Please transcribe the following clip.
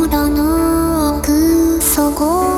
心の奥底